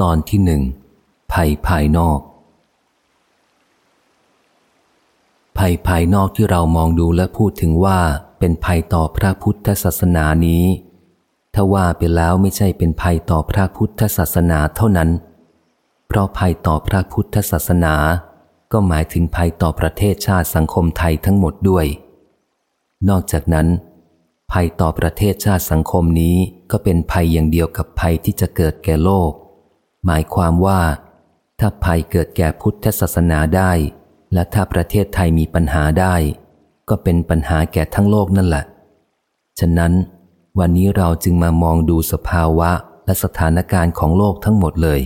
ตอนที่หนึ่งภัยภายนอก ภัยภายนอกที่เรามองดูและพูดถึงว่าเป็นภัยต่อพระพุทธศาสนานี้ ถ้าว่าไปแล้วไม่ใช่เป็นภัยต่อพระพุทธศาสนาเท่านั้น เพราะภัยต่อพระพุทธศาสนา ก็หมายถึงภัยต่อประเทศชาติสังคมไทยทั้งหมดด้วย นอกจากนั้น ภัยต่อประเทศชาติสังคมนี้ก็เป็นภัยอย่างเดียวกับภัยที่จะเกิดแก่โลก หมายความว่า ถ้าภัยเกิดแก่พุทธศาสนาได้ และถ้าประเทศไทยมีปัญหาได้ ก็เป็นปัญหาแก่ทั้งโลกนั่นแหละ ฉะนั้น วันนี้เราจึงมามองดูสภาวะและสถานการณ์ของโลกทั้งหมดเลย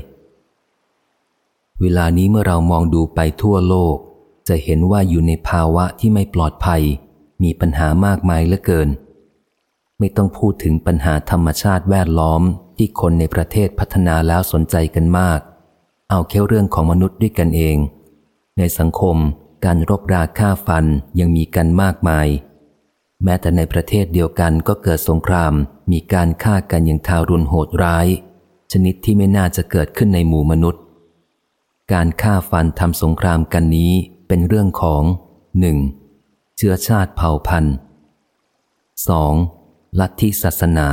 เวลานี้เมื่อเรามองดูไปทั่วโลก จะเห็นว่าอยู่ในภาวะที่ไม่ปลอดภัย มีปัญหามากมายเหลือเกิน ไม่ต้องพูดถึงปัญหาธรรมชาติแวดล้อม ที่คนในประเทศพัฒนาแล้วสนใจกันมาก เอาแค่เรื่องของมนุษย์ด้วยกันเอง ในสังคมการรบราฆ่าฟันยังมีกันมากมาย แม้แต่ในประเทศเดียวกันก็เกิดสงคราม มีการฆ่ากันอย่างทารุณโหดร้าย ชนิดที่ไม่น่าจะเกิดขึ้นในหมู่มนุษย์ การฆ่าฟันทำสงครามกันนี้เป็นเรื่องของหนึ่งเชื้อชาติเผ่าพันธุ์สองลัทธิศาสนา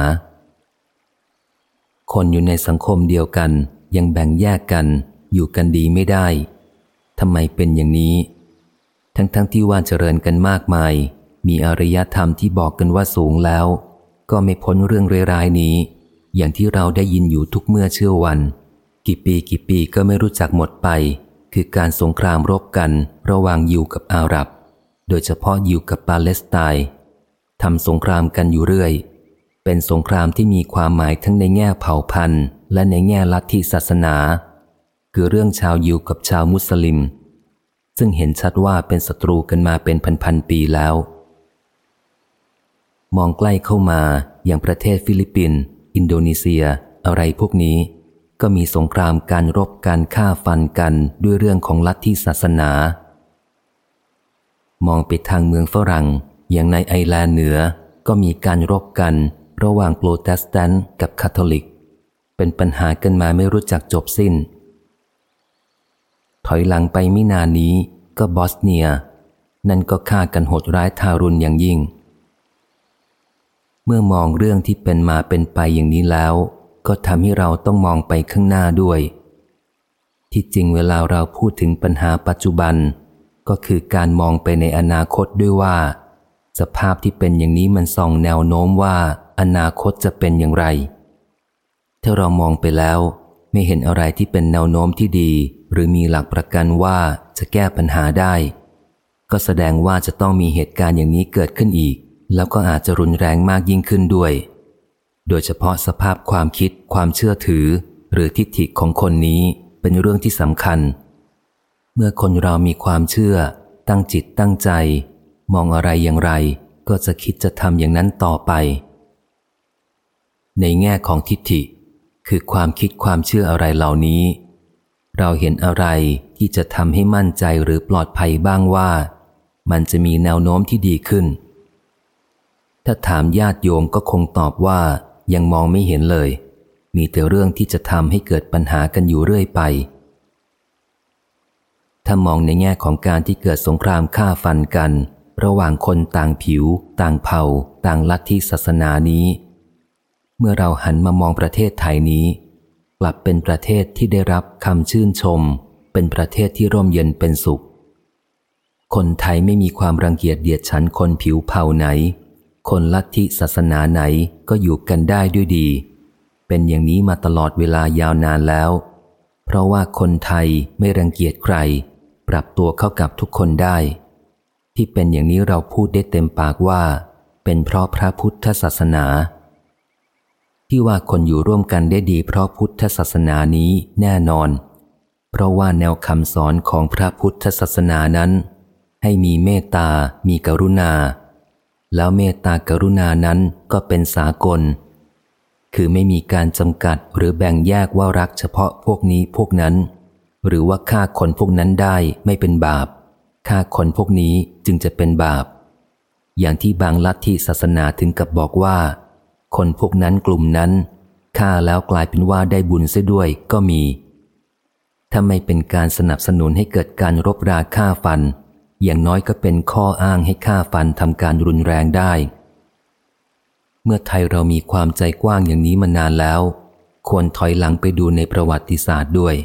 คนอยู่ในสังคมเดียวกัน ยังแบ่งแยกกัน อยู่กันดีไม่ได้ทำไมเป็นอย่างนี้ ทั้งๆทที่ว่าเจริญกันมากมาย มีอารยธรรมที่บอกกันว่าสูงแล้ว ก็ไม่พ้นเรื่องเร้ายนี้ อย่างที่เราได้ยินอยู่ทุกเมื่อเชื่อวัน กี่ปีกี่ปีก็ไม่รู้จักหมดไป คือการสงครามรบกันระหว่างยิวกับอาหรับ โดยเฉพาะยิวกับปาเลสไตน์ทำสงครามกันอยู่เรื่อย เป็นสงครามที่มีความหมายทั้งในแง่เผ่าพันธุ์ และในแง่ลัทธิศาสนา คือเรื่องชาวยิวกับชาวมุสลิม ซึ่งเห็นชัดว่าเป็นศัตรูกันมาเป็นพันๆปีแล้ว มองใกล้เข้ามาอย่างประเทศฟิลิปปินส์อินโดนีเซีย อะไรพวกนี้ ก็มีสงครามการรบการฆ่าฟันกันด้วยเรื่องของลัทธิศาสนา มองไปทางเมืองฝรั่งอย่างในไอร์แลนด์เหนือก็มีการรบกัน ระหว่างโปรเตสแตนต์กับคาทอลิก เป็นปัญหากันมาไม่รู้จักจบสิ้น ถอยหลังไปไม่นานนี้ก็บอสเนีย นั่นก็ฆ่ากันโหดร้ายทารุณอย่างยิ่ง เมื่อมองเรื่องที่เป็นมาเป็นไปอย่างนี้แล้ว ก็ทำให้เราต้องมองไปข้างหน้าด้วย ที่จริงเวลาเราพูดถึงปัญหาปัจจุบัน ก็คือการมองไปในอนาคตด้วยว่า สภาพที่เป็นอย่างนี้มันส่องแนวโน้มว่า อนาคตจะเป็นอย่างไร ถ้าเรามองไปแล้วไม่เห็นอะไรที่เป็นแนวโน้มที่ดี หรือมีหลักประกันว่าจะแก้ปัญหาได้ ก็แสดงว่าจะต้องมีเหตุการณ์อย่างนี้เกิดขึ้นอีก แล้วก็อาจจะรุนแรงมากยิ่งขึ้นด้วย โดยเฉพาะสภาพความคิด ความเชื่อถือ หรือทิฏฐิของคนนี้เป็นเรื่องที่สำคัญ เมื่อคนเรามีความเชื่อ ตั้งจิตตั้งใจ มองอะไรอย่างไร ก็จะคิดจะทำอย่างนั้นต่อไป ในแง่ของทิฏฐิ คือความคิดความเชื่ออะไรเหล่านี้ เราเห็นอะไรที่จะทำให้มั่นใจหรือปลอดภัยบ้างว่า มันจะมีแนวโน้มที่ดีขึ้น ถ้าถามญาติโยมก็คงตอบว่ายังมองไม่เห็นเลย มีแต่เรื่องที่จะทำให้เกิดปัญหากันอยู่เรื่อยไป ถ้ามองในแง่ของการที่เกิดสงครามฆ่าฟันกัน ระหว่างคนต่างผิว ต่างเผ่า ต่างลัทธิศาสนานี้ เมื่อเราหันมามองประเทศไทยนี้ กลับเป็นประเทศที่ได้รับคำชื่นชม เป็นประเทศที่ร่มเย็นเป็นสุข คนไทยไม่มีความรังเกียจเดียดฉันคนผิวเผ่าไหน คนลัทธิศาสนาไหนก็อยู่กันได้ด้วยดี เป็นอย่างนี้มาตลอดเวลายาวนานแล้ว เพราะว่าคนไทยไม่รังเกียจใคร ปรับตัวเข้ากับทุกคนได้ ที่เป็นอย่างนี้เราพูดได้เต็มปากว่า เป็นเพราะพระพุทธศาสนา ที่ว่าคนอยู่ร่วมกันได้ดีเพราะพุทธศาสนานี้แน่นอน เพราะว่าแนวคำสอนของพระพุทธศาสนานั้น ให้มีเมตตา มีกรุณา แล้วเมตตากรุณานั้นก็เป็นสากล คือไม่มีการจำกัดหรือแบ่งแยกว่ารักเฉพาะพวกนี้พวกนั้น หรือว่าฆ่าคนพวกนั้นได้ไม่เป็นบาปฆ่าคนพวกนี้จึงจะเป็นบาป อย่างที่บางลัทธิศาสนาถึงกับบอกว่า คนพวกนั้นกลุ่มนั้นฆ่าแล้วกลายเป็นว่าได้บุญเสียด้วยก็มี ถ้าไม่เป็นการสนับสนุนให้เกิดการรบราฆ่าฟัน อย่างน้อยก็เป็นข้ออ้างให้ฆ่าฟันทำการรุนแรงได้ เมื่อไทยเรามีความใจกว้างอย่างนี้มานานแล้ว ควรถอยหลังไปดูในประวัติศาสตร์ด้วย